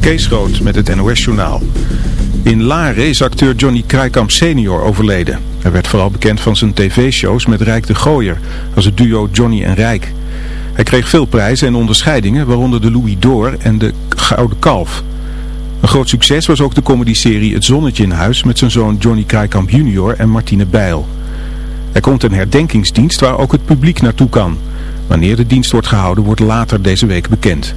Kees Rood met het NOS-journaal. In Laren is acteur Johnny Krijkamp senior overleden. Hij werd vooral bekend van zijn tv-shows met Rijk de Gooier, als het duo Johnny en Rijk. Hij kreeg veel prijzen en onderscheidingen, waaronder de Louis d'Or en de Gouden Kalf. Een groot succes was ook de comedyserie Het Zonnetje in Huis met zijn zoon Johnny Krijkamp junior en Martine Bijl. Er komt een herdenkingsdienst waar ook het publiek naartoe kan. Wanneer de dienst wordt gehouden wordt later deze week bekend.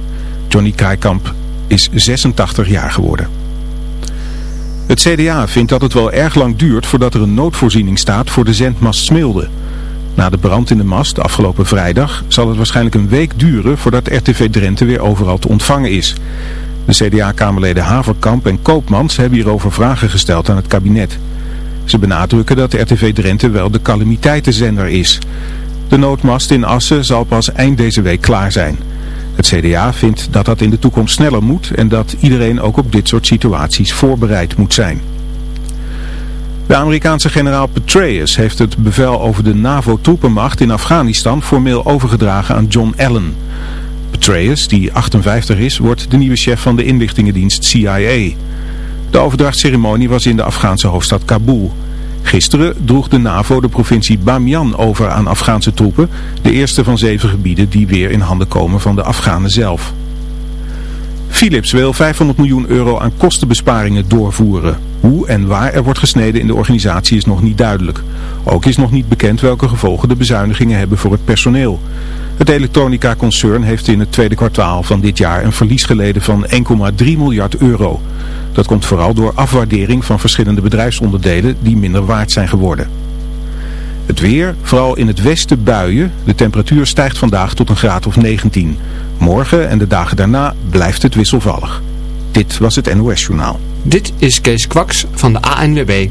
Johnny Krijkamp is 86 jaar geworden. Het CDA vindt dat het wel erg lang duurt voordat er een noodvoorziening staat voor de zendmast Smilde. Na de brand in de mast afgelopen vrijdag zal het waarschijnlijk een week duren voordat RTV Drenthe weer overal te ontvangen is. De CDA-kamerleden Haverkamp en Koopmans hebben hierover vragen gesteld aan het kabinet. Ze benadrukken dat RTV Drenthe wel de calamiteitenzender is. De noodmast in Assen zal pas eind deze week klaar zijn. Het CDA vindt dat dat in de toekomst sneller moet en dat iedereen ook op dit soort situaties voorbereid moet zijn. De Amerikaanse generaal Petraeus heeft het bevel over de NAVO-troepenmacht in Afghanistan formeel overgedragen aan John Allen. Petraeus, die 58 is, wordt de nieuwe chef van de inlichtingendienst CIA. De overdrachtsceremonie was in de Afghaanse hoofdstad Kabul. Gisteren droeg de NAVO de provincie Bamiyan over aan Afghaanse troepen, de eerste van zeven gebieden die weer in handen komen van de Afghanen zelf. Philips wil 500 miljoen euro aan kostenbesparingen doorvoeren. Hoe en waar er wordt gesneden in de organisatie is nog niet duidelijk. Ook is nog niet bekend welke gevolgen de bezuinigingen hebben voor het personeel. Het elektronica-concern heeft in het tweede kwartaal van dit jaar een verlies geleden van 1,3 miljard euro. Dat komt vooral door afwaardering van verschillende bedrijfsonderdelen die minder waard zijn geworden. Het weer, vooral in het westen buien. De temperatuur stijgt vandaag tot een graad of 19. Morgen en de dagen daarna blijft het wisselvallig. Dit was het NOS Journaal. Dit is Kees Kwaks van de ANWB.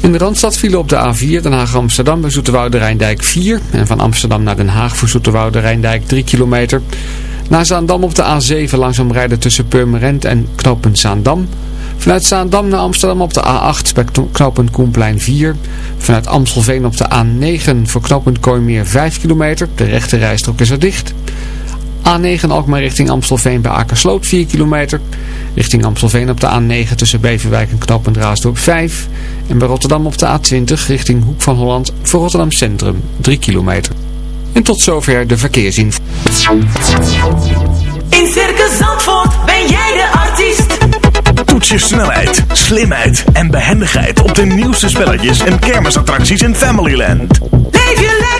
In de Randstad vielen op de A4 Den Haag-Amsterdam bij Zoeterwoude Rijndijk 4. En van Amsterdam naar Den Haag voor Zoeterwoude Rijndijk 3 kilometer. Na Zaandam op de A7 langzaam rijden tussen Purmerend en knooppunt Zaandam. Vanuit Zaandam naar Amsterdam op de A8 bij knooppunt Koenplein 4. Vanuit Amstelveen op de A9 voor knooppunt Kooimeer 5 kilometer. De rechte rijstrook is er dicht. A9 Alkmaar richting Amstelveen bij Akersloot 4 kilometer. Richting Amstelveen op de A9 tussen Beverwijk en knooppunt Raasdorp 5. En bij Rotterdam op de A20 richting Hoek van Holland voor Rotterdam Centrum 3 kilometer. En tot zover de verkeersinformatie. In Circus Zandvoort ben jij de artiest. Toets je snelheid, slimheid en behendigheid op de nieuwste spelletjes en kermisattracties in Familyland. Leef je lekker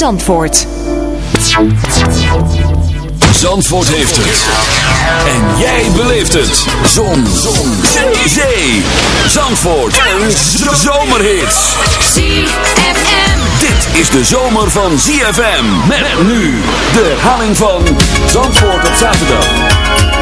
Zandvoort. Zandvoort heeft het. En jij beleeft het. Zon. Zon. Zee. Zandvoort. En zomerhits. ZFM. Dit is de zomer van ZFM. Met nu de herhaling van Zandvoort op zaterdag.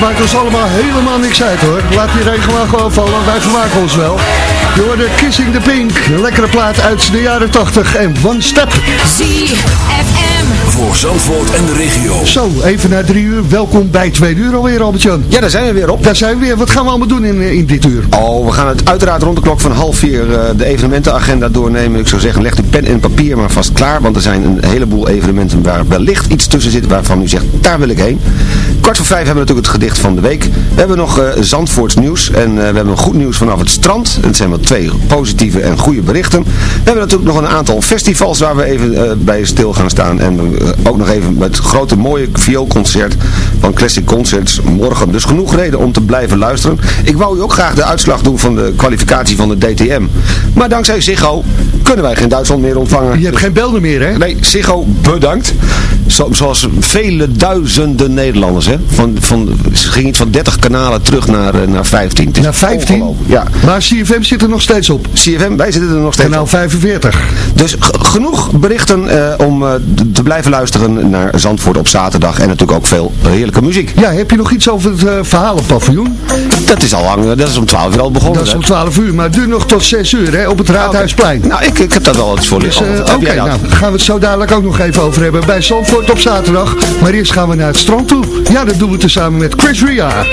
Dat maakt ons allemaal helemaal niks uit hoor. Laat die regen maar gewoon vallen, wij vermaken ons wel. Je hoorde Kissing the Pink, een lekkere plaat uit de jaren 80 en One Step. ZFM. Voor Zandvoort en de regio. Zo, even na drie uur. Welkom bij twee uur alweer, Albert-Jan. Ja, daar zijn we weer op. Daar zijn we weer. Wat gaan we allemaal doen in, in dit uur? Oh, we gaan het uiteraard rond de klok van half vier eh, de evenementenagenda doornemen. Ik zou zeggen, leg uw pen en papier maar vast klaar. Want er zijn een heleboel evenementen waar wellicht iets tussen zit waarvan u zegt, daar wil ik heen. Kwart voor vijf hebben we natuurlijk het gedicht van de week. We hebben nog eh Zandvoorts nieuws. En eh, we hebben goed nieuws vanaf het strand. Het zijn wel twee positieve en goede berichten. We hebben natuurlijk nog een aantal festivals waar we even eh, bij stil gaan staan. En ook nog even het grote mooie vioolconcert van Classic Concerts morgen. Dus genoeg reden om te blijven luisteren. Ik wou u ook graag de uitslag doen van de kwalificatie van de DTM. Maar dankzij Ziggo kunnen wij geen Duitsland meer ontvangen. Je hebt geen belden meer, hè? Nee, Ziggo bedankt. Zo, zoals vele duizenden Nederlanders. Hè? Van, van, ze ging van 30 kanalen terug naar, eh, naar 15. Het is Naar 15? ongelooflijk. Ja. Maar CFM zit er nog steeds op. CFM, wij zitten er nog steeds Kanaal op. 45. Dus genoeg berichten eh, om eh, te blijven luisteren naar Zandvoort op zaterdag. En natuurlijk ook veel heerlijke muziek. Ja, heb je nog iets over het eh, verhalenpaviljoen? Dat is al lang, dat is om 12 uur al begonnen. Dat is om 12 uur, maar het duurt nog tot 6 uur hè, op het Raadhuisplein. Nou, ik, ik heb daar wel iets voor Dus, liggen. Wat Oké, nou, nou? daar gaan we het zo dadelijk ook nog even over hebben bij Zandvoort op zaterdag. Maar eerst gaan we naar het strand toe. Ja, dat doen we tezamen met Chris Ria.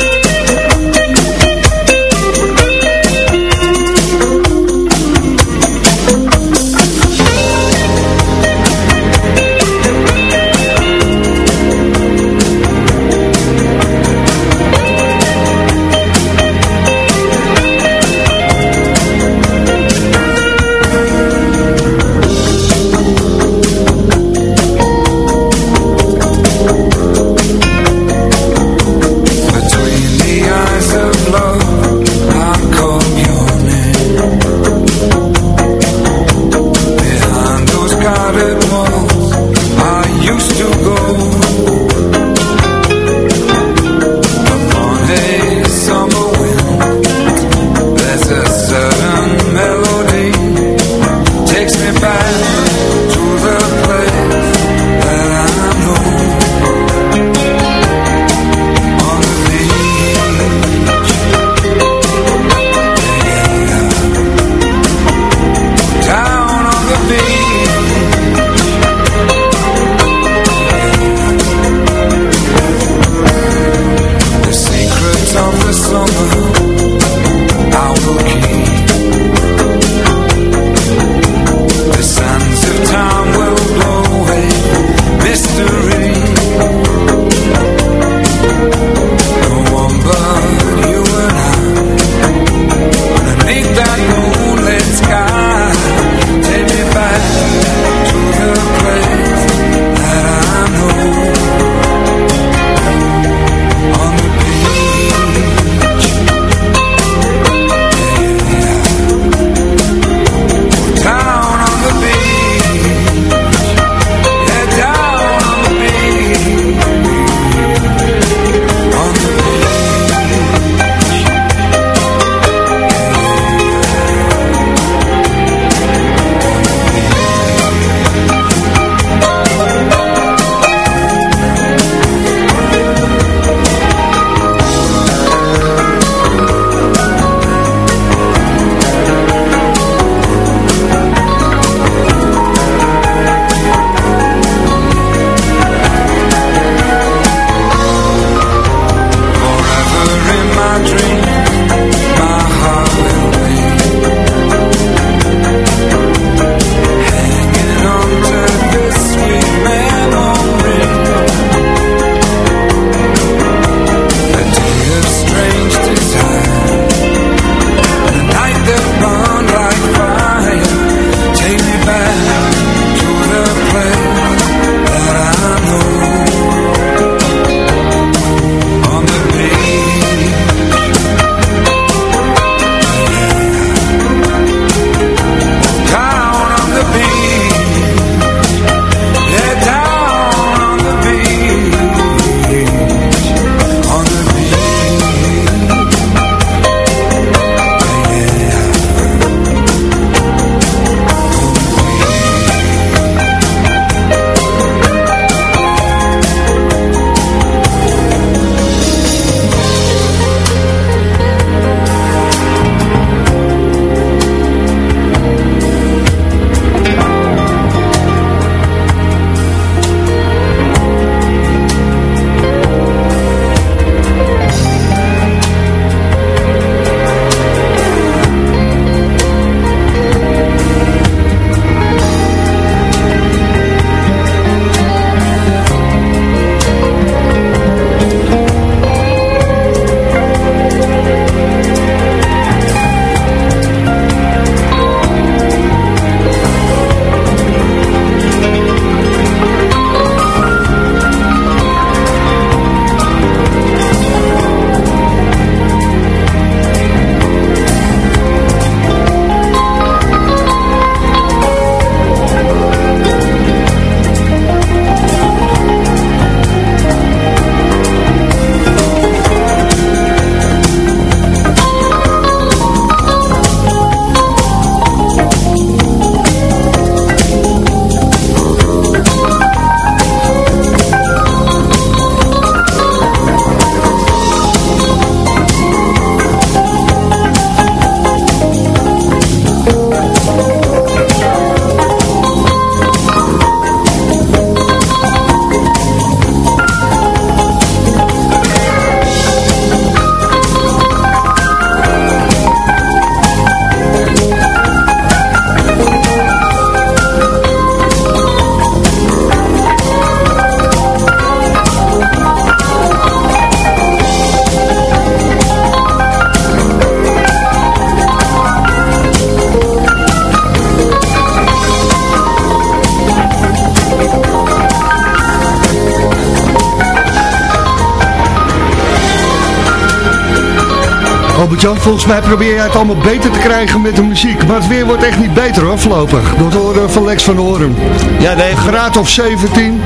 Mij probeer jij het allemaal beter te krijgen met de muziek. Maar het weer wordt echt niet beter hoor, voorlopig. Door het horen van Lex van Oren. Ja, nee, Graad of 17.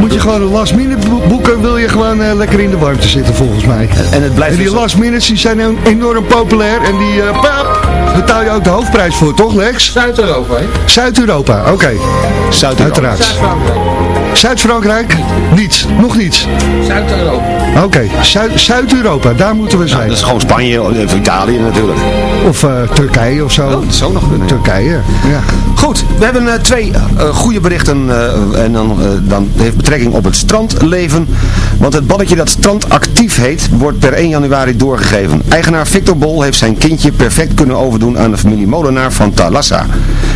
Moet je gewoon een last minute bo- boeken, wil je gewoon eh, lekker in de warmte zitten volgens mij. en het blijft En die dus- last minutes die zijn en- enorm populair. En die, pap, betaal je ook de hoofdprijs voor, toch Lex? Zuid-Europa, hè? Zuid-Europa, oké. Zuid-Europa. Uiteraard. Zuid-Frankrijk? Niets, nog niets. Zuid-Europa. Oké, Zuid- Zuid-Europa, daar moeten we zijn. Dat is gewoon Spanje of Italië natuurlijk. Of eh, Turkije of zo. Oh, dat zou nog kunnen. Turkije, ja. Goed, we hebben eh, twee eh, goede berichten en dan, dan heeft betrekking op het strandleven. Want het balletje dat strandactief heet, wordt per 1 januari doorgegeven. Eigenaar Victor Bol heeft zijn kindje perfect kunnen overdoen aan de familie Molenaar van Talassa.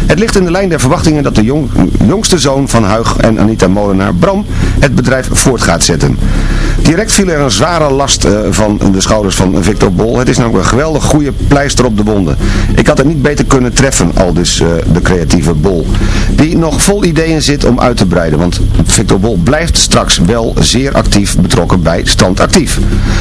Het ligt in de lijn der verwachtingen dat de jong, jongste zoon van Huig en Anita Molenaar, Bram, het bedrijf voort gaat zetten. Direct viel er een zware last van de schouders van Victor Bol. Het is namelijk een geweldig goede pleister op de wonden. Ik had het niet beter kunnen treffen, al dus de Bol. Die nog vol ideeën zit om uit te breiden. Want Victor Bol blijft straks wel zeer actief betrokken bij Strandactief.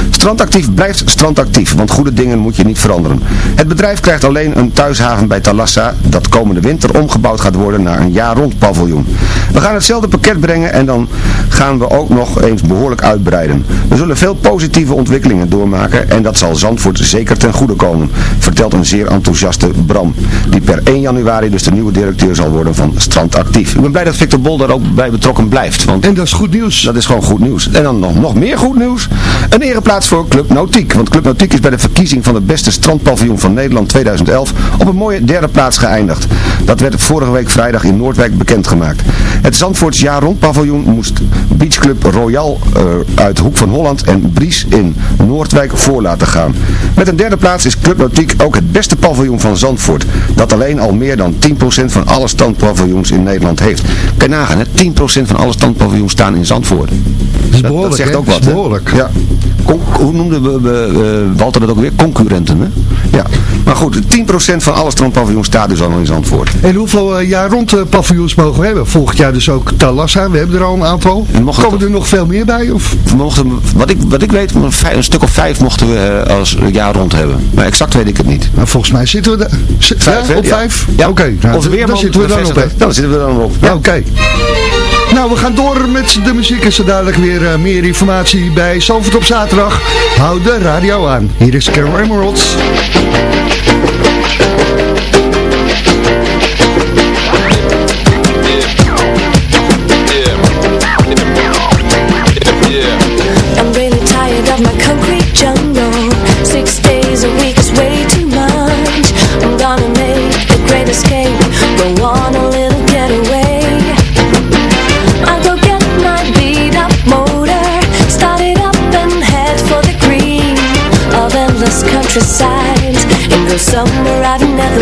Strandactief blijft strandactief, want goede dingen moet je niet veranderen. Het bedrijf krijgt alleen een thuishaven bij Talassa, dat komende winter omgebouwd gaat worden naar een jaar rond paviljoen. We gaan hetzelfde pakket brengen en dan gaan we ook nog eens behoorlijk uitbreiden. We zullen veel positieve ontwikkelingen doormaken en dat zal Zandvoort zeker ten goede komen, vertelt een zeer enthousiaste Bram, die per 1 januari dus de nieuwe directeur zal worden van Strandactief. Ik ben blij dat Victor Bol daar ook bij betrokken blijft, want En dat is goed nieuws. dat is gewoon goed nieuws. En dan nog, nog meer goed nieuws. Een ereplaats voor Club Nautiek. Want Club Nautiek is bij de verkiezing van de beste strandpaviljoen van Nederland 2011 op een mooie derde plaats geëindigd. Dat werd vorige week vrijdag in Noordwijk bekendgemaakt. Het Zandvoorts jaar rond paviljoen moest Beachclub Royal eh, uit Hoek van Holland en Bries in Noordwijk voor laten gaan. Met een derde plaats is Club Nautiek ook het beste paviljoen van Zandvoort. Dat alleen al meer dan 10% van alle strandpaviljoens in Nederland heeft. Kan je nagaan, hè? 10% van alle strandpaviljoens staan in Zandvoort. Dat is behoorlijk, dat zegt ook wat, is hè? behoorlijk. Ja. Con- hoe noemde we, we, Walter dat ook weer? Concurrenten, hè? Ja. Maar goed, 10% van alle strandpaviljoens staat dus al in Zandvoort. En hoeveel eh, jaar rond eh, paviljoens mogen we hebben? Volgend jaar dus ook Talassa, we hebben er al een aantal. Mocht Komen er nog veel meer bij? Of? Mochten, wat, ik, wat ik weet, een, vijf- een stuk of vijf mochten we eh, als jaar rond hebben. Maar exact weet ik het niet. Nou, volgens mij zitten we. Zi- Vijf, ja, op vijf? Ja. Oké, nou, weerman daar zitten we dan op. hè? Dan zitten we dan op. Ja. Oké. Nou, we gaan door met de muziek en zo dadelijk weer eh, meer informatie bij Zalvoort op zaterdag. Houd de radio aan. Hier is Carol Emeralds.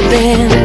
Been.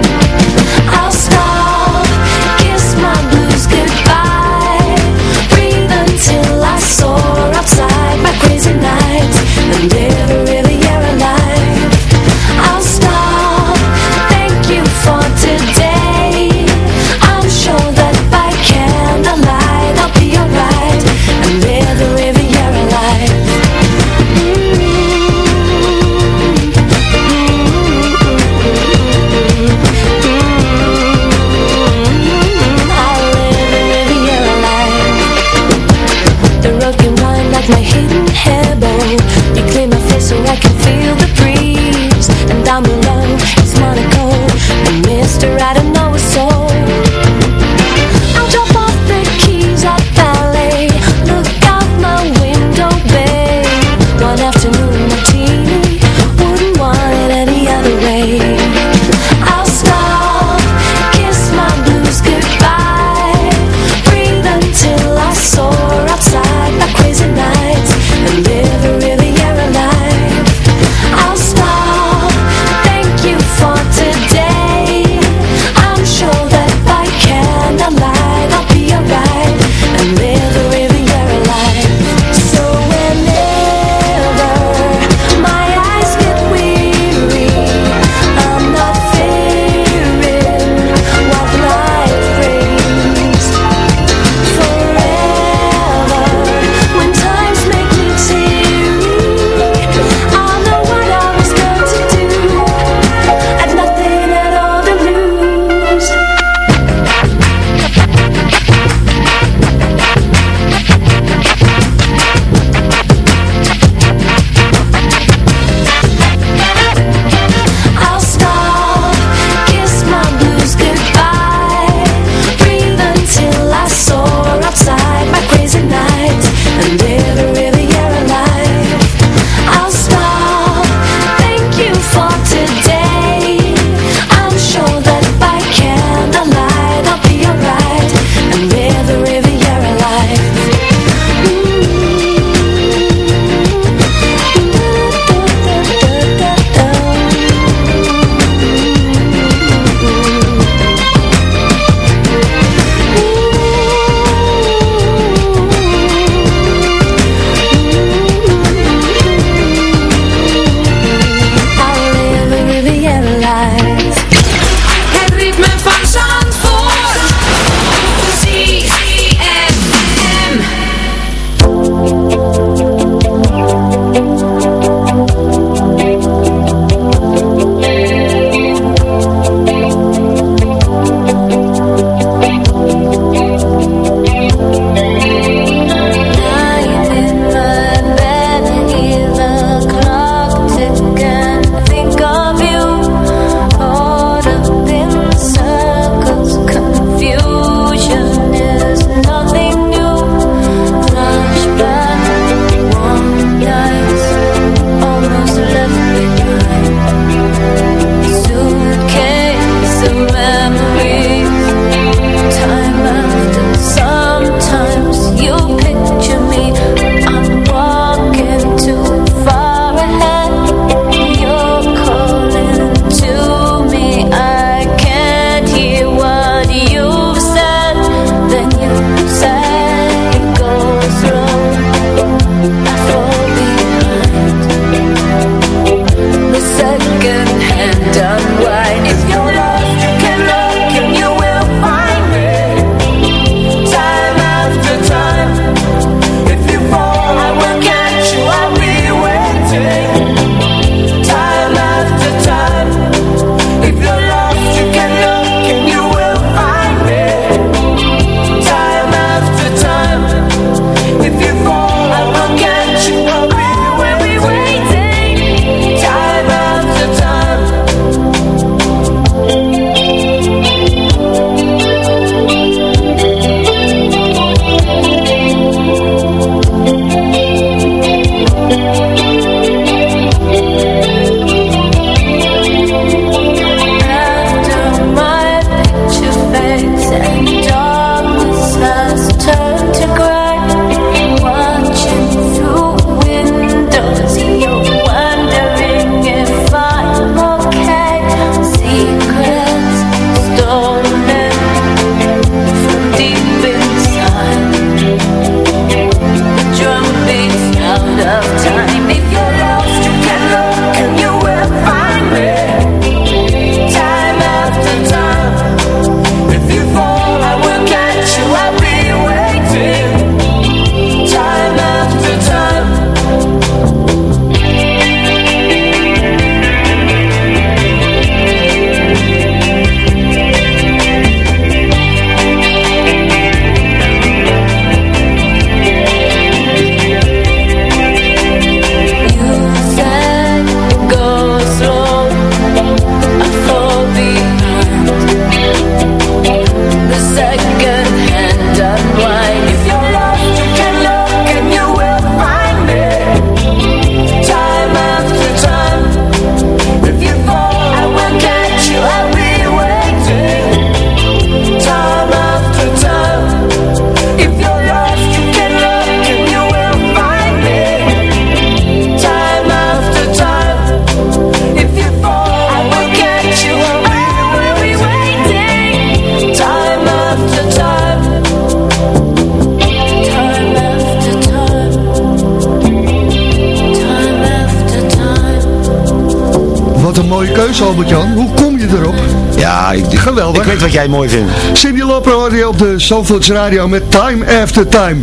Dus, Albert-Jan. Hoe kom je erop? Ja, ik, Geweldig. ik weet wat jij mooi vindt. Cindy Loper hoorde je op de Zandvoorts Radio met Time After Time.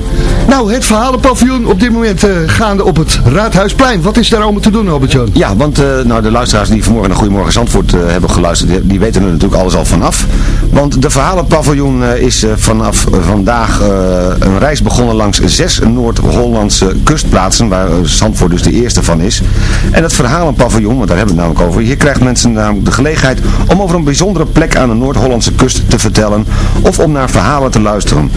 Nou, het verhalenpaviljoen op dit moment eh, gaande op het Raadhuisplein. Wat is daar allemaal te doen, Albert-Jan? Ja, want eh, nou, de luisteraars die vanmorgen naar Goedemorgen Zandvoort eh, hebben geluisterd, die, die weten er natuurlijk alles al vanaf. Want de verhalenpaviljoen eh, is eh, vanaf eh, vandaag een reis begonnen langs zes Noord-Hollandse kustplaatsen, waar Zandvoort dus de eerste van is. En het verhalenpaviljoen, want daar hebben we het namelijk over, hier krijgt mensen namelijk de gelegenheid om over een bijzondere plek aan de Noord-Hollandse kust te vertellen of om naar verhalen te luisteren.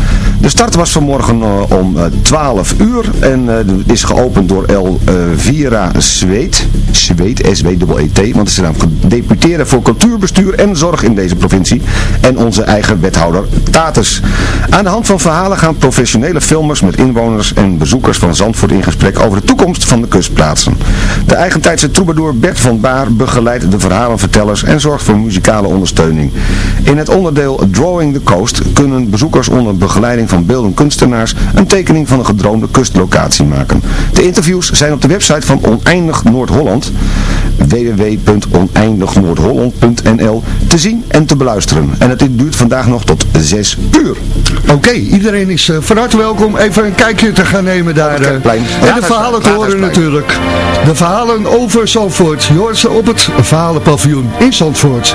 De start was vanmorgen eh, om eh, 12 uur en eh, is geopend door Elvira Zweet. Zweet, S-W-E-T, want ze zijn gedeputeerde voor cultuurbestuur en zorg in deze provincie. En onze eigen wethouder Tatus. Aan de hand van verhalen gaan professionele filmers met inwoners en bezoekers van Zandvoort in gesprek over de toekomst van de kustplaatsen. De eigentijdse troubadour Bert van Baar begeleidt de verhalenvertellers en zorgt voor muzikale ondersteuning. In het onderdeel Drawing the Coast kunnen bezoekers onder begeleiding van beeldend kunstenaars een tekening van een gedroomde kustlocatie maken. De interviews zijn op de website van Oneindig Noord-Holland www.oneindignoordholland.nl te zien en te beluisteren. En het duurt vandaag nog tot 6 uur. Oké, iedereen is eh, van harte welkom even een kijkje te gaan nemen daar. eh, en de verhalen te horen natuurlijk. De verhalen over Zandvoort. Je hoort ze op het verhalenpaviljoen in Zandvoort.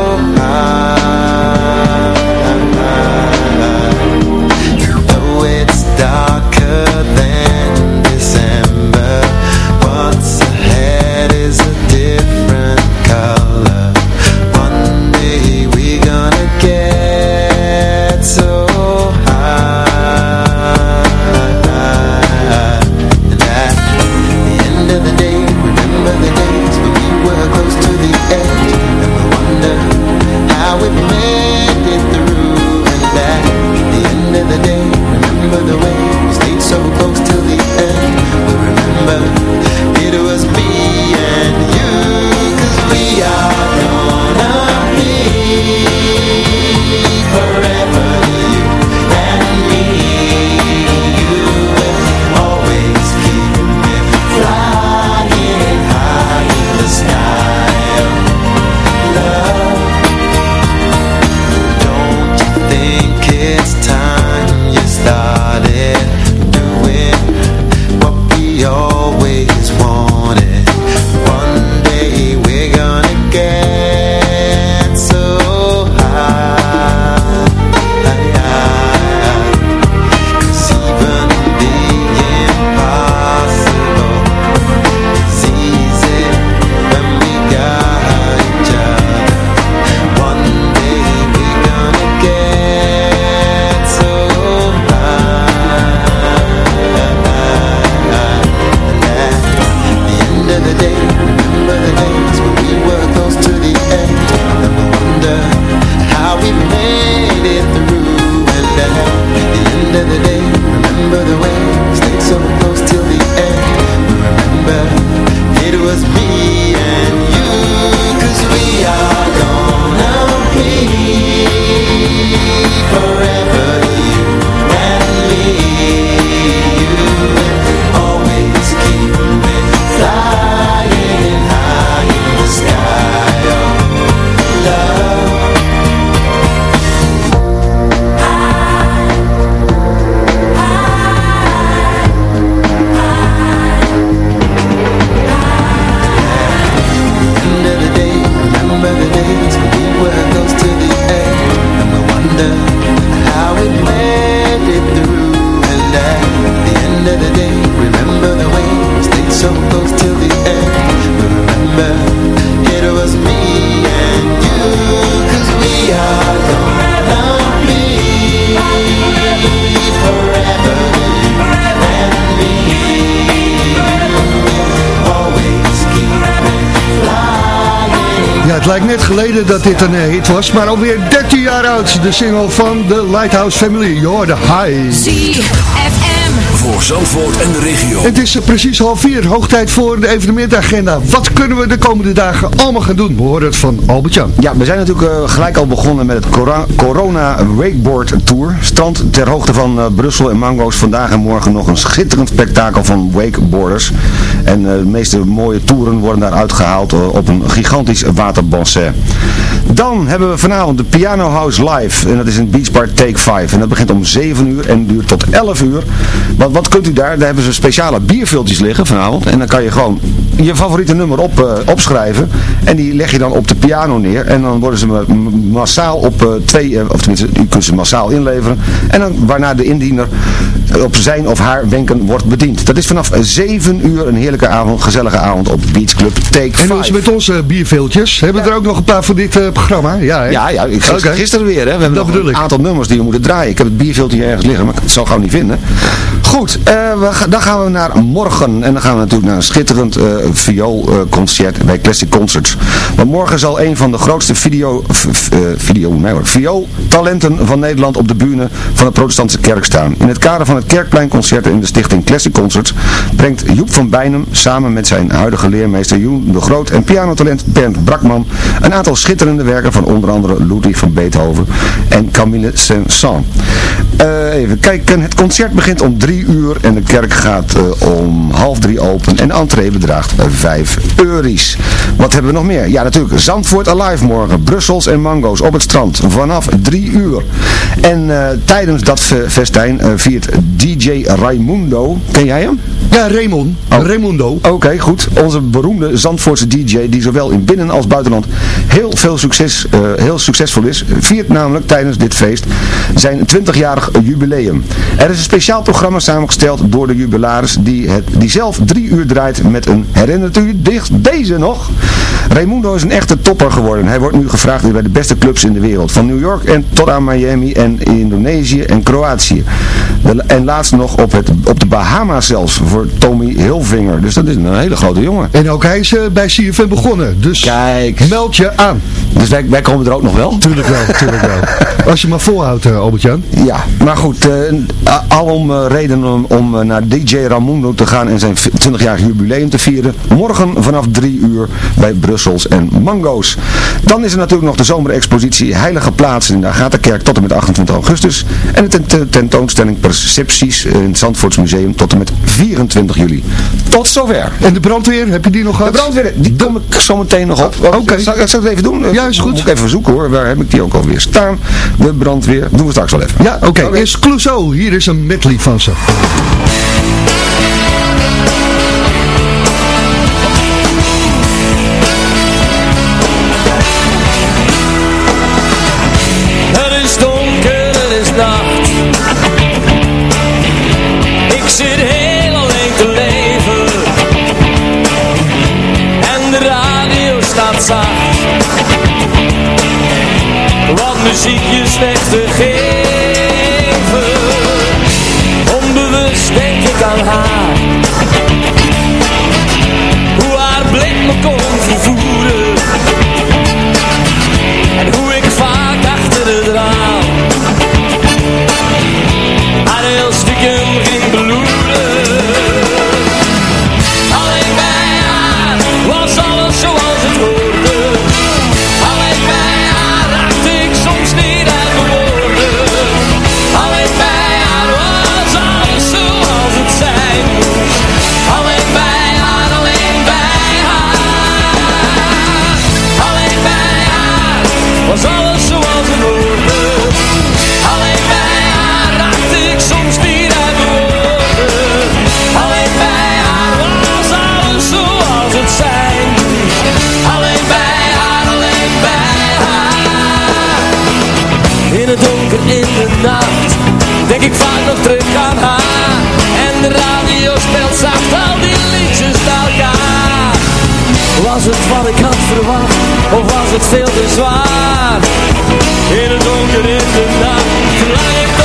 dat dit een eh, hit was, maar alweer 13 jaar oud. De single van de Lighthouse Family. Je hoorde High. ZFM. voor Zandvoort en de regio. Het is eh, precies half vier, hoog tijd voor de evenementagenda. Wat kunnen we de komende dagen allemaal gaan doen? We horen het van Albert-Jan. Ja, we zijn natuurlijk eh, gelijk al begonnen met het Cora- Corona Wakeboard Tour. Strand ter hoogte van Brussel en Mango's. Vandaag en morgen nog een schitterend spektakel van wakeboarders. En eh, de meeste mooie toeren worden daar uitgehaald eh, op een gigantisch waterbassin. Dan hebben we vanavond de Piano House Live. En dat is in Beach Bar Take 5. En dat begint om 7 uur en duurt tot 11 uur. Wat, wat kunt u daar? Daar hebben ze speciale bierviltjes liggen vanavond. En dan kan je gewoon je favoriete nummer op, eh, opschrijven. En die leg je dan op de piano neer. En dan worden ze massaal op twee, of tenminste, u kunt ze massaal inleveren. En dan waarna de indiener op zijn of haar wenken wordt bediend. Dat is vanaf 7 uur een heerlijke avond, gezellige avond op Beach Club Take 5. En het met onze bierveeltjes? Hebben we er ook nog een paar voor dit eh, programma? Ja, hè? Ja, ja ik, gisteren, gisteren weer. Hè. We hebben Dat nog een ik. aantal nummers die we moeten draaien. Ik heb het bierveeltje hier ergens liggen, maar ik zal gauw niet vinden. Goed, eh, we dan gaan we naar morgen. En dan gaan we natuurlijk naar een schitterend eh vioolconcert bij Classic Concerts. Want morgen zal een van de grootste video, eh, video, nee viooltalenten van Nederland op de bühne van de protestantse kerk staan. In het kader van het Kerkpleinconcert in de stichting Classic Concerts brengt Joep van Bijnem samen met zijn huidige leermeester Joen de Groot en pianotalent Bernd Brakman een aantal schitterende werken van onder andere Ludwig van Beethoven en Camille Saint-Saëns. Eh, even kijken, het concert begint om drie uur en de kerk gaat eh, om half drie open en de entree bedraagt eh, vijf euro's. Wat hebben we nog meer? Ja natuurlijk, Zandvoort Alive morgen, Brussels en Mango's op het strand vanaf drie uur. En eh, tijdens dat fe- festijn viert DJ Raimundo, ken jij hem? Ja, Raymond. Raimundo. Oké, goed. Onze beroemde Zandvoortse DJ, die zowel in binnen- als buitenland heel veel succes, eh, heel succesvol is, viert namelijk tijdens dit feest zijn 20-jarig jubileum. Er is een speciaal programma samengesteld door de jubilaris die, het, die zelf drie uur draait met een, herinnert u dicht deze nog? Raimundo is een echte topper geworden. Hij wordt nu gevraagd bij de beste clubs in de wereld. Van New York en tot aan Miami en Indonesië en Kroatië. De- en laatst nog op, het, op de Bahama's zelfs voor Tommy Hilfinger. Dus dat is een hele grote jongen. En ook hij is eh, bij CFM begonnen. Dus Kijk. meld je aan. Dus wij, wij komen er ook nog wel. Tuurlijk wel, tuurlijk wel. Als je maar volhoudt, eh, Albert-Jan. Ja, maar goed, eh, alom eh, redenen om, om naar DJ Ramundo te gaan en zijn 20-jarig jubileum te vieren. Morgen vanaf 3 uur bij Brussels en Mango's. Dan is er natuurlijk nog de zomerexpositie Heilige Plaatsen in de Agatha-kerk tot en met 28 augustus. En de tent- tentoonstelling Percepties in het Zandvoorts Museum tot en met 24 juli. Tot zover. En de brandweer, heb je die nog De gehad? brandweer, die kom ik zo meteen nog op. Oké. Zal, zal ik het even doen? Ja, is goed. Moet ik even zoeken hoor. Waar heb ik die ook alweer staan? De brandweer. Doen we straks wel even. Ja, oké. Eerst Clouseau. Hier is een medley van ze. Het donker in de nacht. Denk ik vaak nog terug aan haar. En de radio speelt zacht al die liedjes naar elkaar. Was het wat ik had verwacht, of was het veel te zwaar? In het donker in de nacht,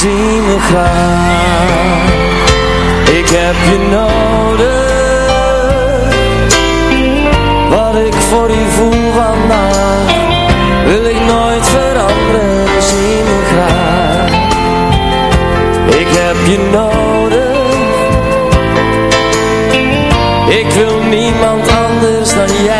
zie me graag Ik heb je nodig. Wat ik voor je voel vandaag Wil ik nooit veranderen, zie me graag Ik heb je nodig. Ik wil niemand anders dan jij.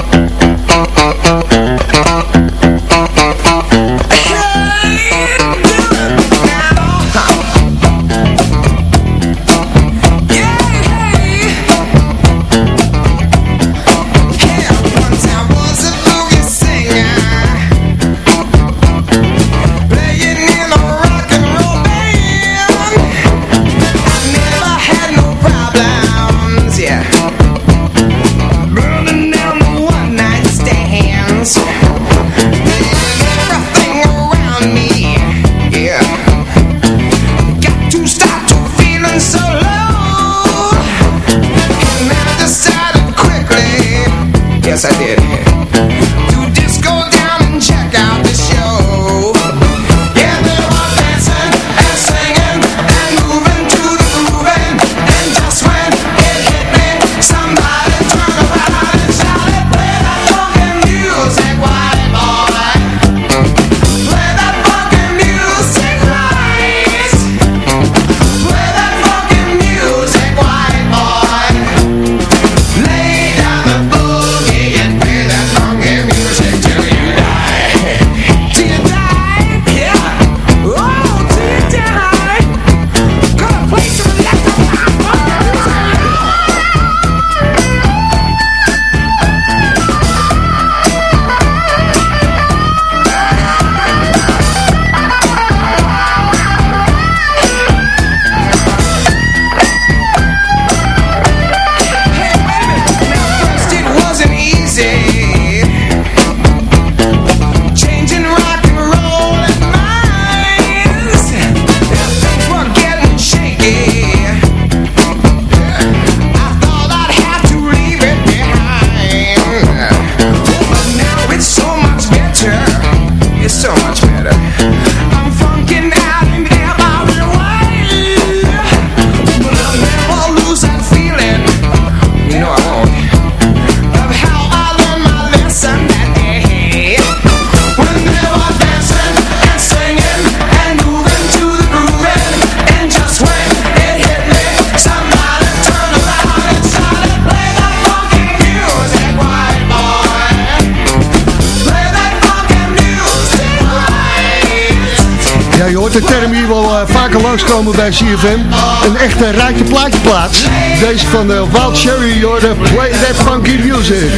Hoort de term hier wel eh, vaker langskomen bij CFM. Een echte raadje plaatje plaats. Deze van de Wild Cherry, Jordan, Play That Funky Music.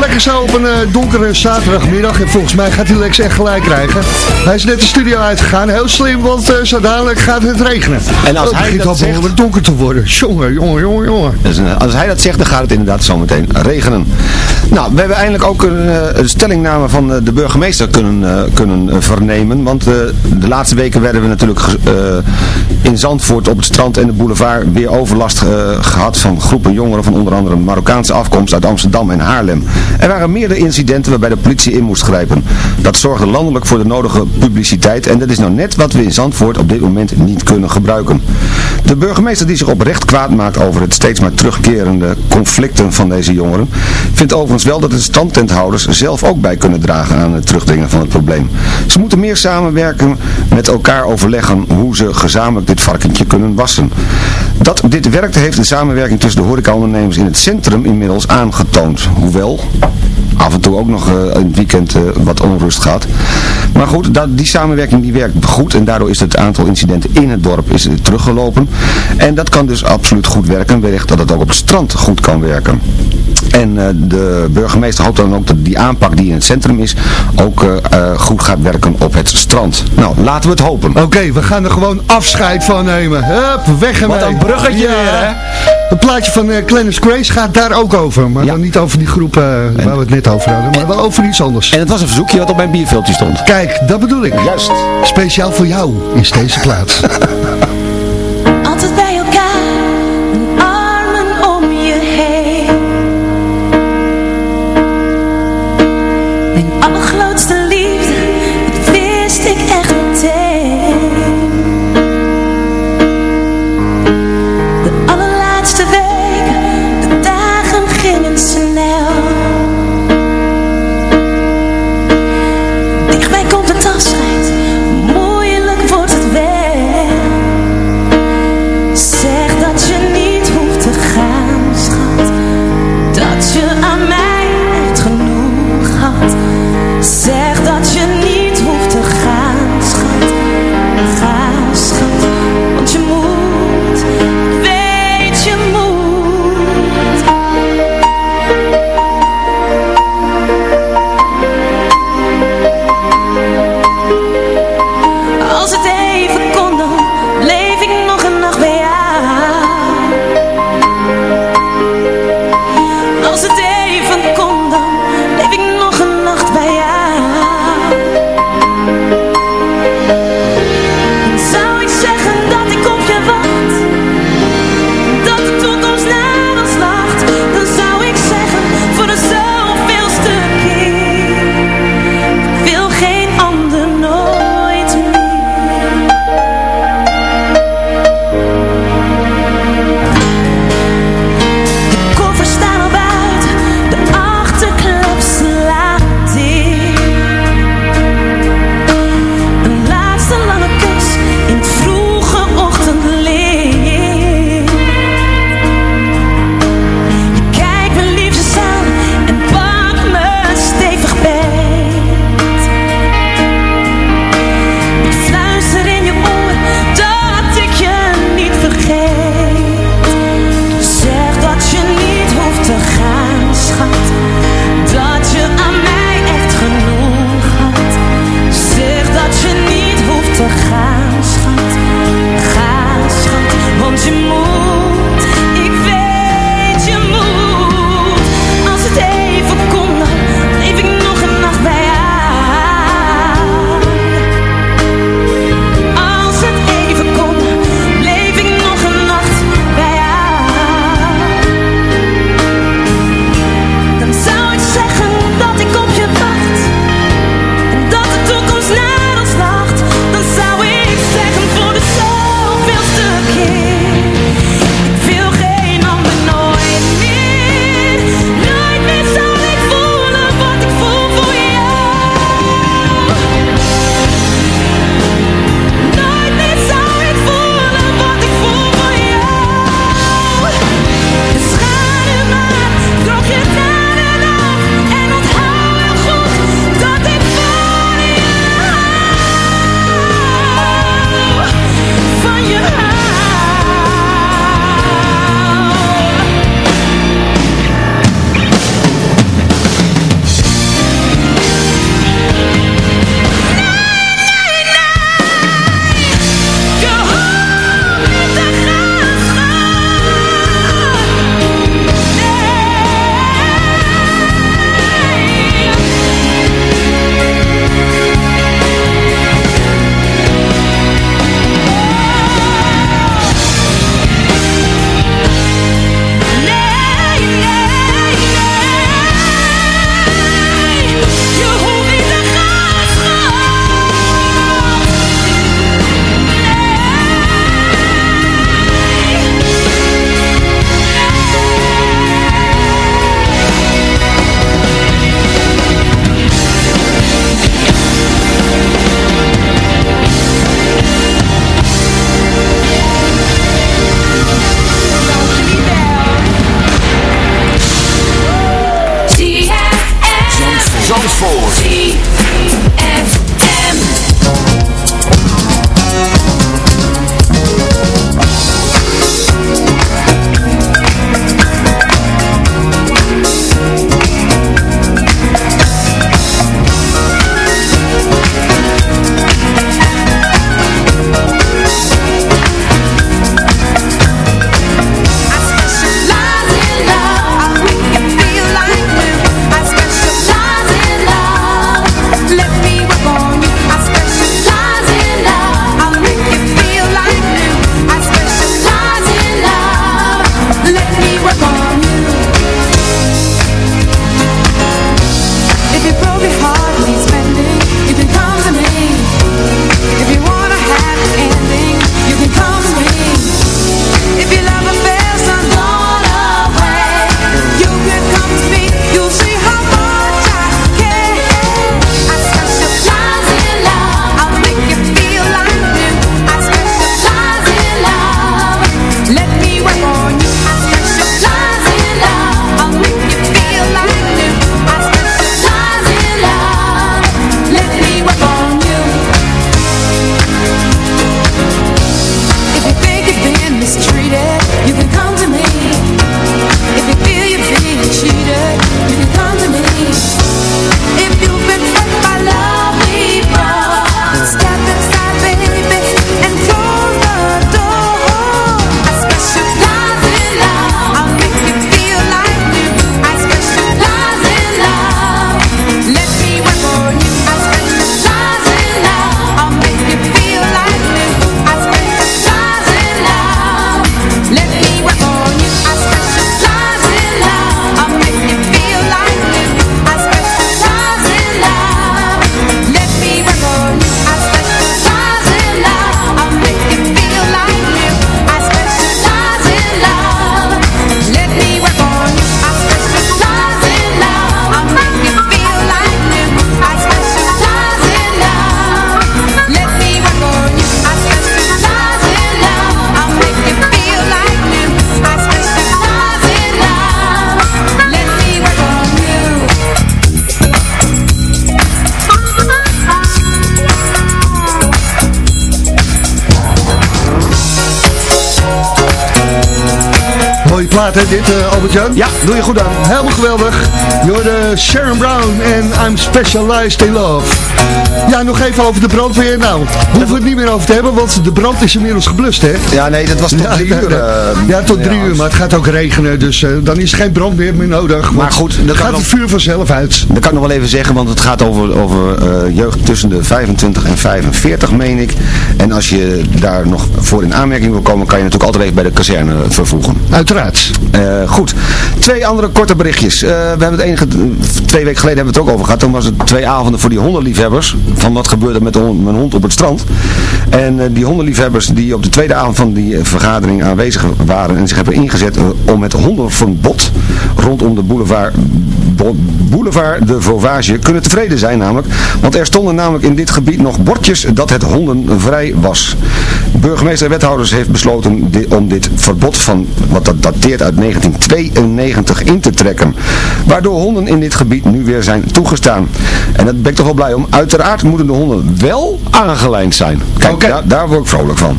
Lekker zo op een eh, donkere zaterdagmiddag. En volgens mij gaat hij Lex echt gelijk krijgen. Hij is net de studio uitgegaan. Heel slim, want eh, zo dadelijk gaat het regenen. En als hij begint dat al zegt- behoorlijk donker te worden. Jongen, jongen, jongen, jongen. Dus, eh, als hij dat zegt, dan gaat het inderdaad zometeen regenen. Nou, we hebben eindelijk ook een, eh, een stellingname van eh, de burgemeester kunnen, eh, kunnen vernemen. Want eh, de laatste weken werden we natuurlijk in Zandvoort op het strand en de boulevard weer overlast eh, gehad van groepen jongeren van onder andere Marokkaanse afkomst uit Amsterdam en Haarlem. Er waren meerdere incidenten waarbij de politie in moest grijpen. Dat zorgde landelijk voor de nodige publiciteit en dat is nou net wat we in Zandvoort op dit moment niet kunnen gebruiken. De burgemeester die zich oprecht kwaad maakt over het steeds maar terugkerende conflicten van deze jongeren, vindt overigens wel dat de strandtenthouders zelf ook bij kunnen dragen aan het terugdringen van het probleem. Ze moeten meer samenwerken, met elkaar overleggen hoe ze gezamenlijk dit varkentje kunnen wassen. Dat dit werkt heeft de samenwerking tussen de horecaondernemers in het centrum inmiddels aangetoond. Hoewel af en toe ook nog eh, in het weekend eh, wat onrust gaat. Maar goed, dat, die samenwerking die werkt goed en daardoor is het aantal incidenten in het dorp is, eh, teruggelopen. En dat kan dus absoluut goed werken, wellicht dat het ook op het strand goed kan werken. En eh, de burgemeester hoopt dan ook dat die aanpak die in het centrum is, ook eh, eh, goed gaat werken op het strand. Nou, laten we het hopen. Oké, we gaan er gewoon afscheid van nemen. Hup, weg ermee. Wat een bruggetje Ja. weer, hè? Het plaatje van uh, Clarence Grace gaat daar ook over. Maar dan niet over die groep eh, waar we het net over hadden. Maar wel over iets anders. En het was een verzoekje wat op mijn bierveeltje stond. Kijk, dat bedoel ik. Juist. Speciaal voor jou is deze plaats. Altijd Hè, dit uh, Albert-Jan? Ja, doe je goed aan. Helemaal geweldig. Je de Sharon Brown en I'm Specialized in Love. Ja, nog even over de brandweer. Nou, hoeven we het niet meer over te hebben, want de brand is inmiddels geblust hè? Ja, nee, dat was tot ja, drie uur. Uh, ja, tot drie uur, maar het gaat ook regenen, dus uh, dan is geen brandweer meer nodig. Maar goed, dan gaat het vuur vanzelf uit. Dat kan ik nog wel even zeggen, want het gaat over, over jeugd tussen de 25 en 45, meen ik. En als je daar nog voor in aanmerking wil komen, kan je natuurlijk altijd even bij de kazerne vervoegen. Uiteraard. Goed. Twee andere korte berichtjes. We hebben het enige, twee weken geleden hebben we het ook over gehad. Toen was het twee avonden voor die hondenliefhebbers. Van wat gebeurde met mijn hond op het strand. En uh, die hondenliefhebbers die op de tweede avond van die vergadering aanwezig waren en zich hebben ingezet om het hondenverbod rondom de boulevard, boulevard de Vauvage kunnen tevreden zijn namelijk. Want er stonden namelijk in dit gebied nog bordjes dat het hondenvrij was. Burgemeester en wethouders heeft besloten om dit verbod van, wat dat dateert uit 1992, in te trekken. Waardoor honden in dit gebied nu weer zijn toegestaan. En daar ben ik toch wel blij om. Uiteraard moeten de honden wel aangelijnd zijn. Kijk, okay. daar, daar word ik vrolijk van.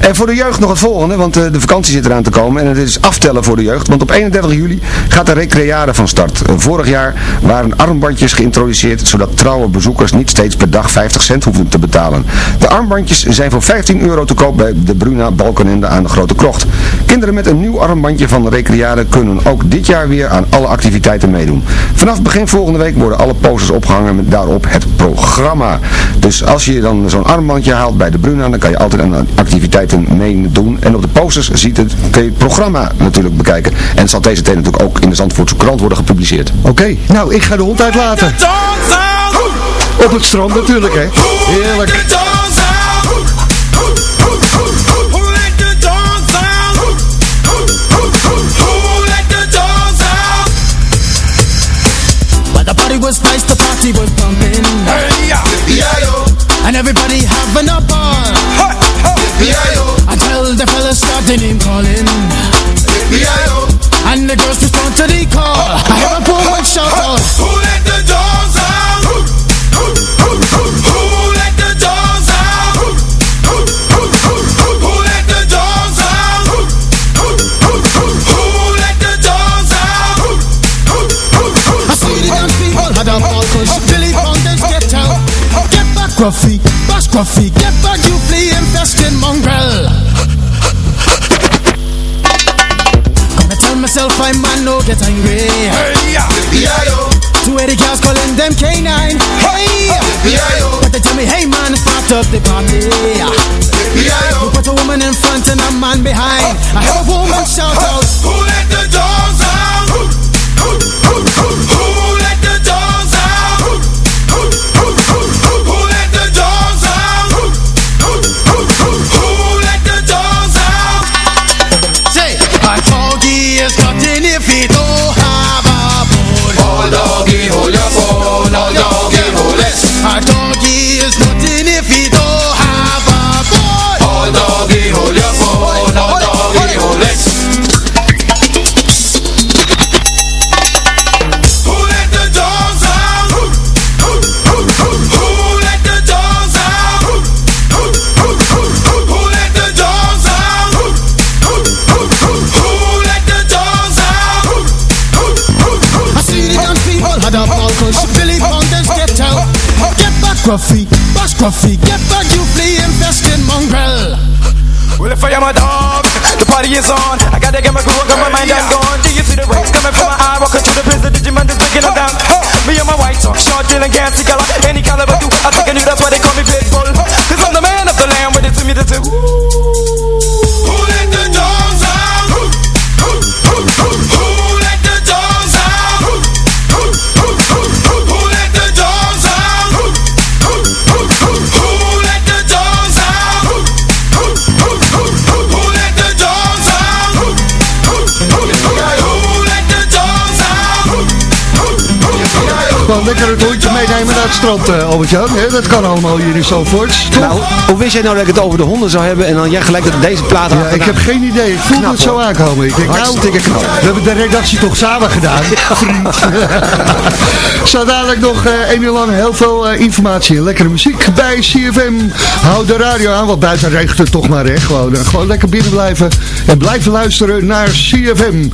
En voor de jeugd nog het volgende, want uh, de vakantie zit eraan te komen. En het is aftellen voor de jeugd. Want op 31 juli gaat de Recreade van start. Uh, vorig jaar waren armbandjes geïntroduceerd, zodat trouwe bezoekers niet steeds per dag 50 cent hoeven te betalen. De armbandjes zijn voor 15 euro te koop bij de Bruna Balkenende aan de Grote Krocht. Kinderen met een nieuw armbandje van de Recreade kunnen ook dit jaar weer aan alle activiteiten meedoen. Vanaf begin volgende week worden alle posters opgehangen met daarop het programma. Dus als je dan zo'n armbandje haalt bij de Bruna, dan kan je altijd aan activiteiten meedoen. En op de posters ziet het, kun je het programma natuurlijk bekijken. En het zal deze tijd natuurlijk ook in de Zandvoortse krant worden gepubliceerd. Oké, okay, nou ik ga de hond uitlaten. Op het strand natuurlijk hè. Heerlijk. Was nice, the party was pumping. Hey, yeah. And everybody having a ball. Hey, hey. Until the fellas started name calling. And the girls respond to the call. I hear a one shout out. Who let the dogs Get back, Gruffy. Bash Gruffy. Get back, you flea infested mongrel. myself, I man no get angry. Hey, yeah. Two eighty girls calling them K9. Hey, but they tell me, hey man, start up the party. You put a woman in front and a man behind. I have a woman shout out. Who let the dogs out? Who, who, who, who, Get back, Gruffy. Get back, you flea infested mongrel. Well, if I am a dog, the party is on. I gotta get my groove on, got my mind, I'm gone. Do you see the rays coming from my eye? Walking through the prison, Digimon is breaking them down. Me and my white talk, short, dealing, gassy color. Naar het strand, uh, Albert-Jan. Dat kan allemaal hier in Zandvoort. Nou, hoe wist jij nou dat ik het over de honden zou hebben en dan jij gelijk dat deze plaat Ja, ik heb geen idee. Ik voelde het zo aankomen. Ik denk, nou, Hartstikke knap. we hebben de redactie toch samen gedaan. Zo dadelijk nog een uur lang heel veel uh, informatie en lekkere muziek bij CFM. Houd de radio aan, want buiten regent het toch maar, hè. Gewoon, gewoon lekker binnen blijven en blijven luisteren naar CFM.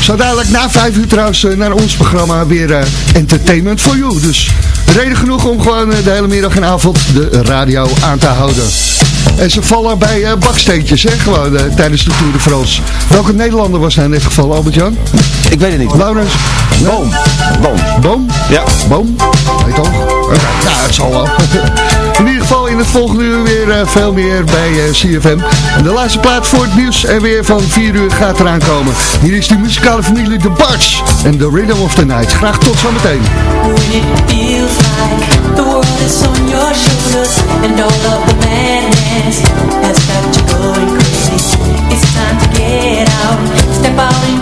Zo dadelijk na vijf uur trouwens naar ons programma weer Entertainment for You. Dus reden genoeg om gewoon de hele middag en avond de radio aan te houden. En ze vallen bij uh, baksteentjes, hè, gewoon uh, tijdens de Tour de France. Welke Nederlander was nou in dit geval, Albert-Jan? Ik weet het niet. Laurens? Boom. Boom. Boom? Ja. Boom? Weet toch? Okay. nou, het zal wel. in het volgende uur weer uh, veel meer bij CFM. En de laatste plaat voor het nieuws en weer van 4 uur gaat eraan komen. Hier is die muzikale familie The Barts en The Rhythm of the Night. Graag tot zometeen. The